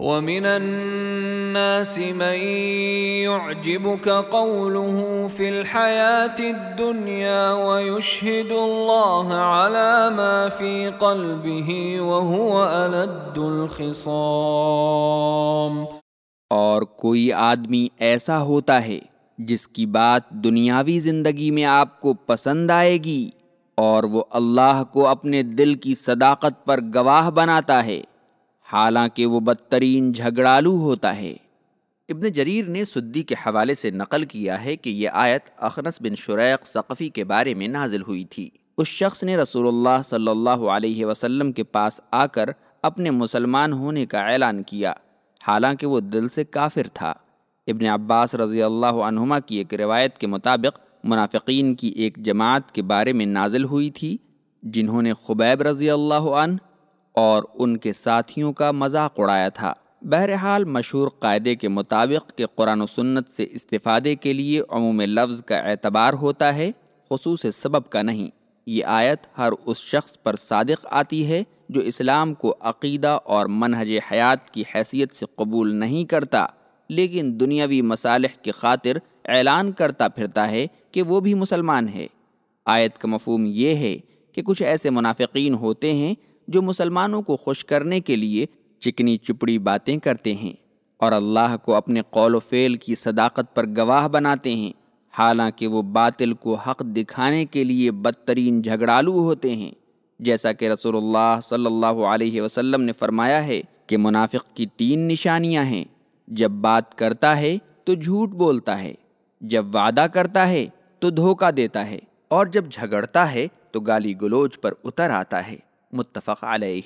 ومن الناس من يعجبك قوله في الحياة الدنيا ويشهد الله على ما في قلبه وهو ألد الخصام اور کوئی آدمی ایسا ہوتا ہے جس کی بات دنیاوی زندگی میں آپ کو پسند آئے گی اور وہ اللہ کو اپنے دل کی صداقت پر گواہ بناتا ہے۔ حالانکہ وہ بدترین جھگڑالو ہوتا ہے۔ ابن جریر نے سدی کے حوالے سے نقل کیا ہے کہ یہ آیت اخنس بن شریق ثقفی کے بارے میں نازل ہوئی تھی۔ اس شخص نے رسول اللہ صلی اللہ علیہ وسلم کے پاس آ کر اپنے مسلمان ہونے کا اعلان کیا۔ حالانکہ وہ دل سے کافر تھا۔ ابن عباس رضی اللہ عنہما کی ایک روایت کے مطابق منافقین کی ایک جماعت کے بارے میں نازل ہوئی تھی، جنہوں نے خبیب رضی اللہ عنہ اور ان کے ساتھیوں کا مذاق اڑایا تھا۔ بہرحال مشہور قاعدے کے مطابق کہ قرآن و سنت سے استفادے کے لیے عموم لفظ کا اعتبار ہوتا ہے، خصوص سبب کا نہیں۔ یہ آیت ہر اس شخص پر صادق آتی ہے جو اسلام کو عقیدہ اور منہج حیات کی حیثیت سے قبول نہیں کرتا، لیکن دنیاوی مصالح کی خاطر اعلان کرتا پھرتا ہے کہ وہ بھی مسلمان ہے۔ آیت کا مفہوم یہ ہے کہ کچھ ایسے منافقین ہوتے ہیں جو مسلمانوں کو خوش کرنے کے لیے چکنی چپڑی باتیں کرتے ہیں اور اللہ کو اپنے قول و فعل کی صداقت پر گواہ بناتے ہیں، حالانکہ وہ باطل کو حق دکھانے کے لیے بدترین جھگڑالو ہوتے ہیں۔ جیسا کہ رسول اللہ صلی اللہ علیہ وسلم نے فرمایا ہے کہ منافق کی تین نشانیاں ہیں، جب بات کرتا ہے تو جھوٹ بولتا ہے، جب وعدہ کرتا ہے تو دھوکہ دیتا ہے، اور جب جھگڑتا ہے تو گالی گلوچ پر اتر آتا ہے۔ متفق عليه.